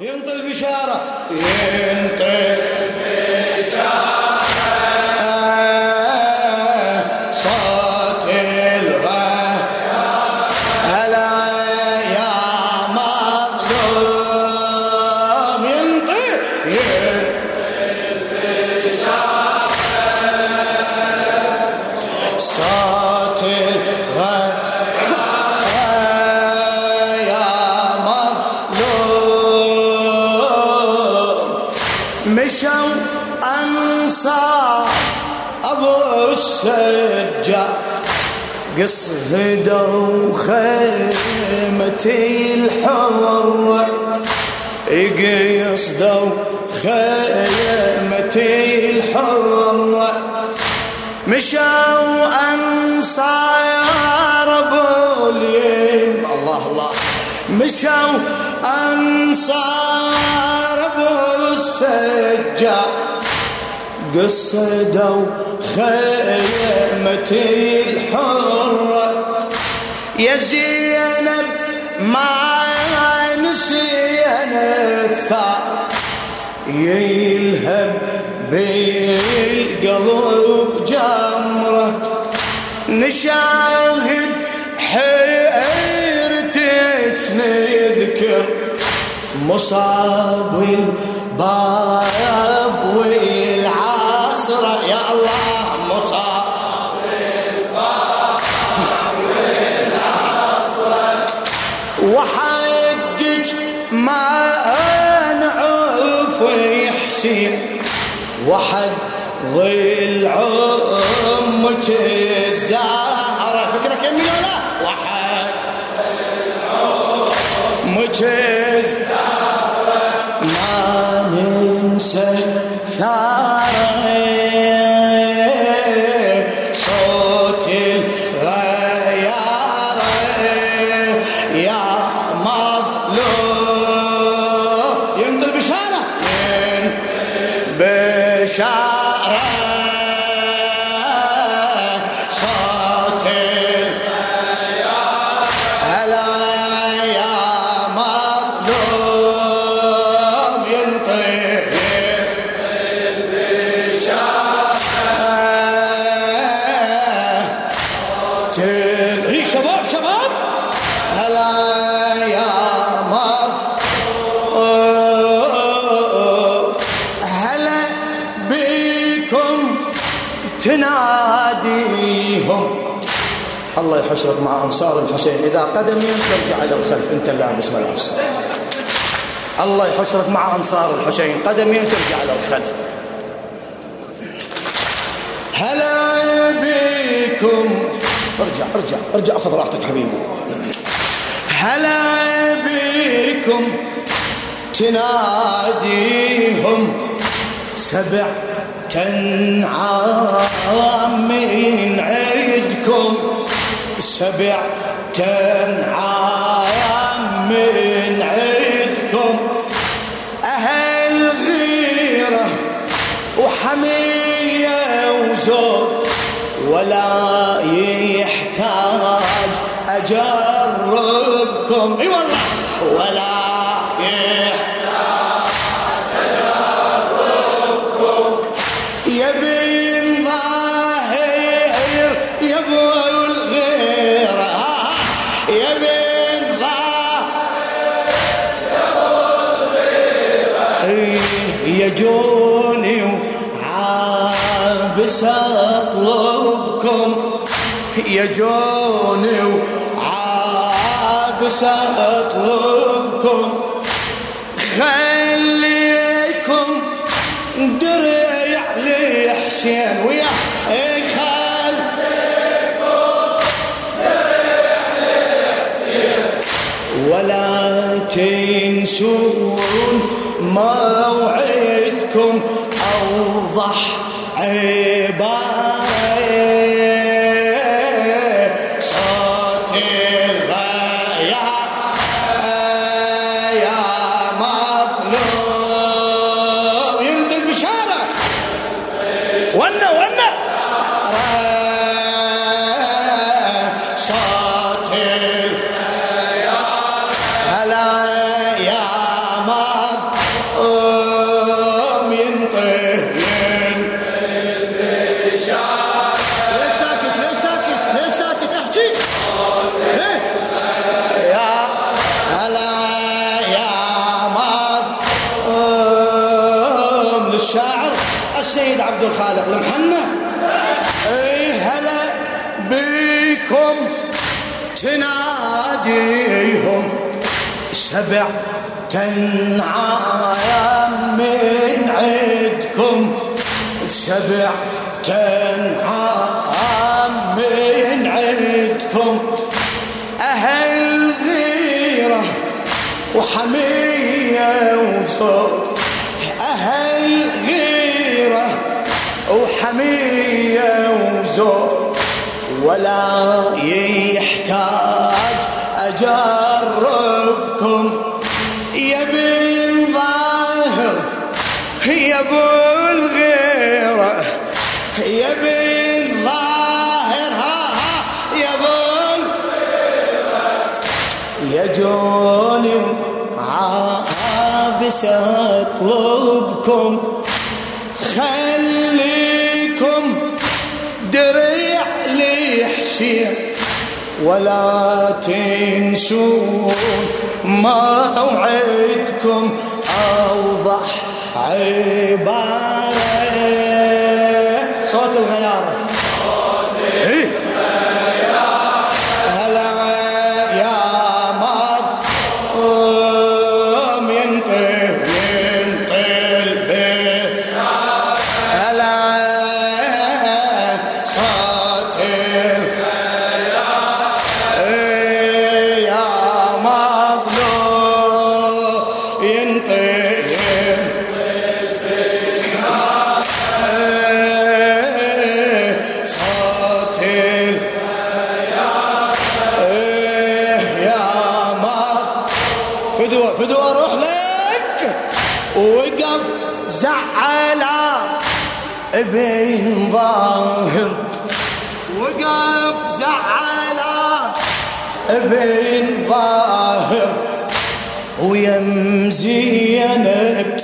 ينطي البشارة. ينطي البشارة. قصدوا خيمتي الحرة قصدوا خيمتي الحرة مشوا أنصار أبو اليم الله الله. مشوا أنصار أبو السجاد قصدوا خيمتي الحرة. يا زينب ما نسينا الثار يلهب بالقلب جمرة. نشاهد حيرتك نذكر. مصاب الباب والعصر ما نعوف يحسين وحد ظل عمك الزهرة فكرة كمية ولا وحد عمك الزهرة ما ننسى ثارة الله مع أنصار الحسين. إذا قدمين ترجع إلى الخلف. أنت اللابس ملابس الله يحشرك مع أنصار الحسين. قدمين ترجع إلى الخلف. هلا بكم ارجع ارجع ارجع. أخذ راحتك حبيبي. هلا بكم تناديهم سبع تنعام من عيدكم سبع تنعام من عيدكم. أهل غيرة وحمية وزور ولا يحتاج أجربكم إي والله. ولا يجوني وعابس اطلبكم يجوني وعابس اطلبكم خليكم درع لحسين ويا خل ولا تنسون موعدكم أوضح عبارة صوت عبد الخالق المحنة أي هلا بكم. تناديهم سبع تنعام من عدكم سبع تنعام من عدكم أهل غيرة وحمية وصوت وزوج ولا يحتاج أجربكم يا بن ظاهر يا ابو الغيرة يا بن ظاهر ها ها يا ابو يا جوني عابس اطلبكم ولا تنسون موعدكم أوضح عبارة. بين ظاهر ويم زينب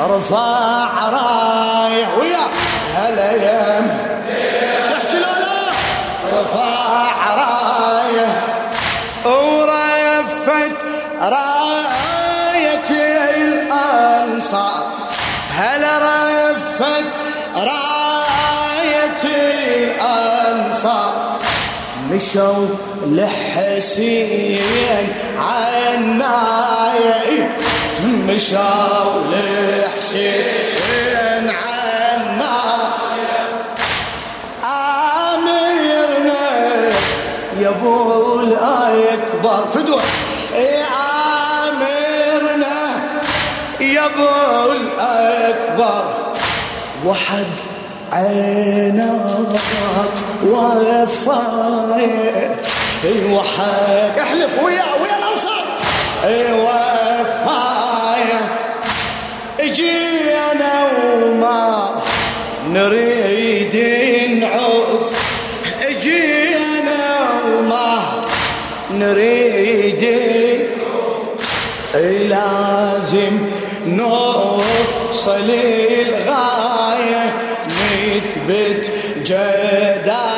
رفع رايه ويا هلا يم تحكي لا رفع رايه ورفت راية الأنصار. هلا رفت راية الأنصار. مشوا لحسين عناية مشوا لحسين عناية آمرنا يا أبو الأكبر. فدوة. آمرنا يا أبو الأكبر. وحق عيناك وحق أحلف ويا ويا الانصار وفاي اجينا وما نريد نعود. اجينا وما نريد لازم نوصل الغاية نثبت جدارة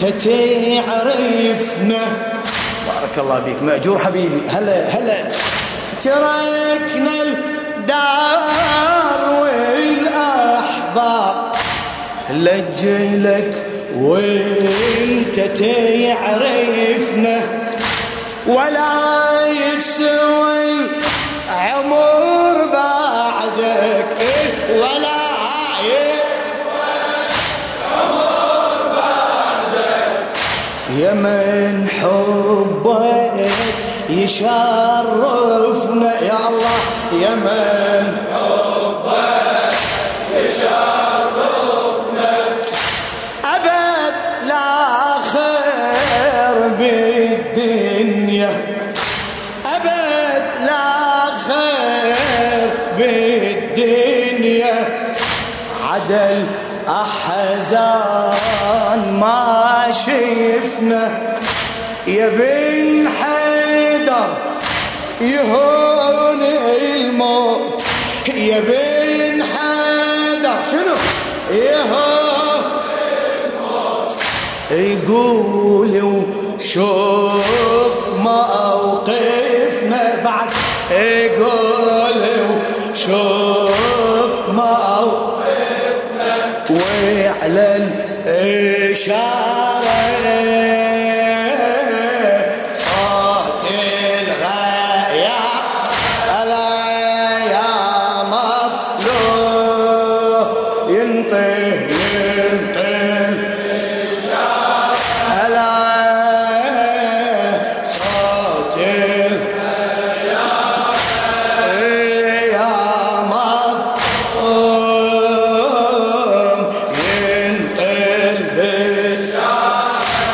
تعرفنا بارك الله بك مأجور حبيبي. هلا هلا. تركنا الدار والأحباب. لجلك وانت تعرفنا. ولا يسوى العمر يا من حبك يشرفنا. يا الله يا من حبك يشرفنا. أبد لا خير بالدنيا. أبد لا خير بالدنيا. عدل أحزان ما شفنا يا بن حيدر يهون الموت. يا بن حيدر شنو؟ يهون الموت. يقول وشوف موقفنا بعد. يقول وشوف موقفنا. وعلى الإشارة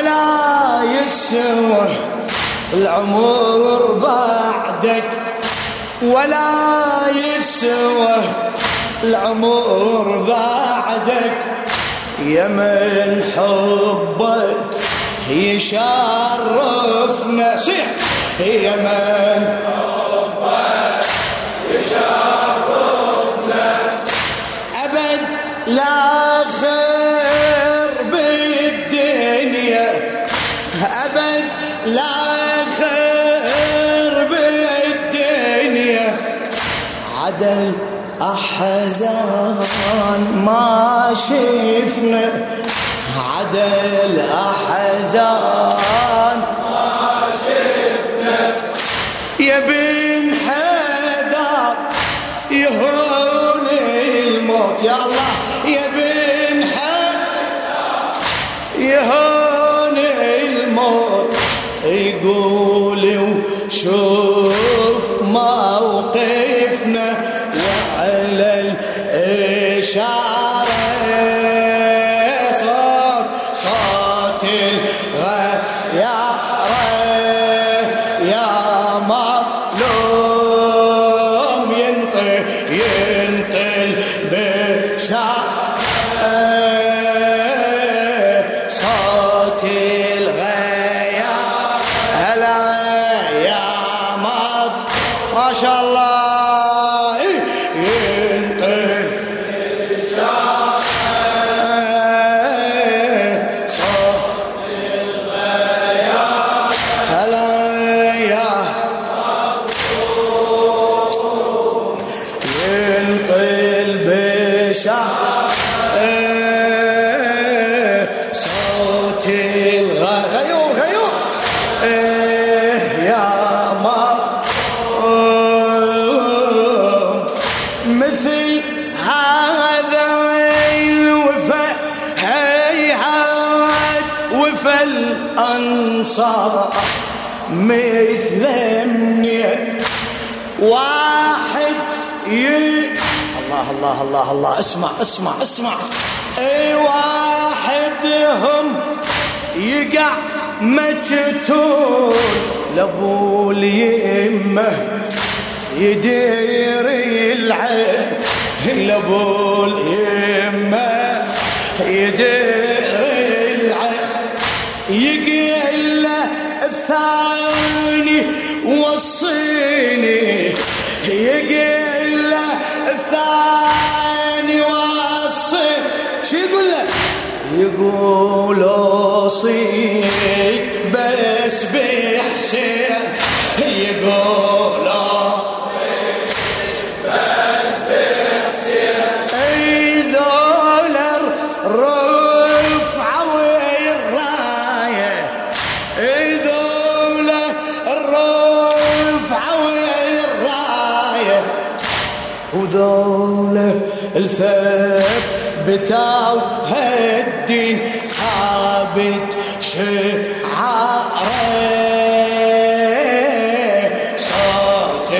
ولا يسوى العمر بعدك. ولا يسوى العمر بعدك. يا من حبك يشرفنا. صيح. يا من لا أحزان ما شفنا عدل أحزان. ما شفنا. يا بن الله الله. اسمع اسمع اسمع. أي واحد هم يقع مجتول لابو اليمه يدير العين. لابو اليمه وصيك بس بحسين يقول بس بحسين أي دولار رفعه الرايه أي دولار رفعه الرايه وذوله الثبتة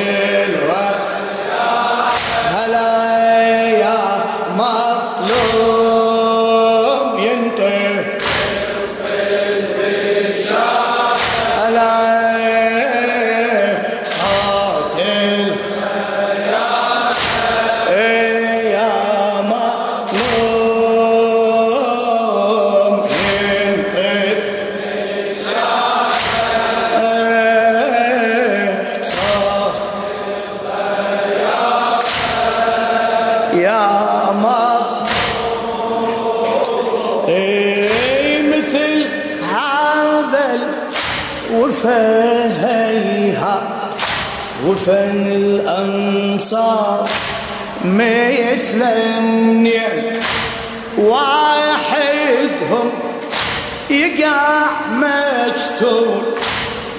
Yeah. وفهيها وفن الأنصار مثل النعم واحدهم يقع مجتور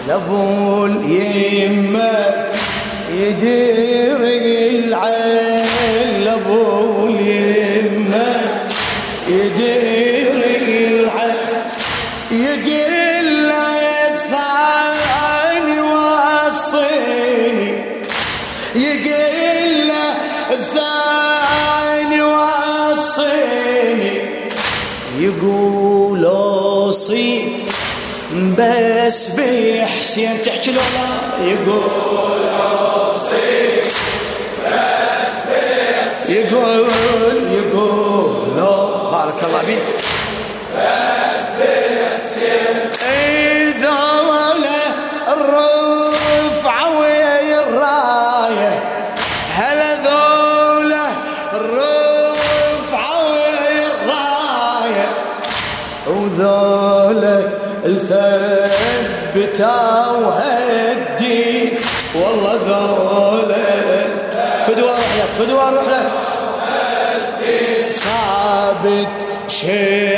لابو اليمة يدير العين لابو اليمة يدير بحسين تحكي له لا يقول اوصيك بس بحسين يقول يقول بارك الله بيك الثبتا وهدي. والله ذولا. فدوا روح لك فدوا روح لك. ثابت شيء.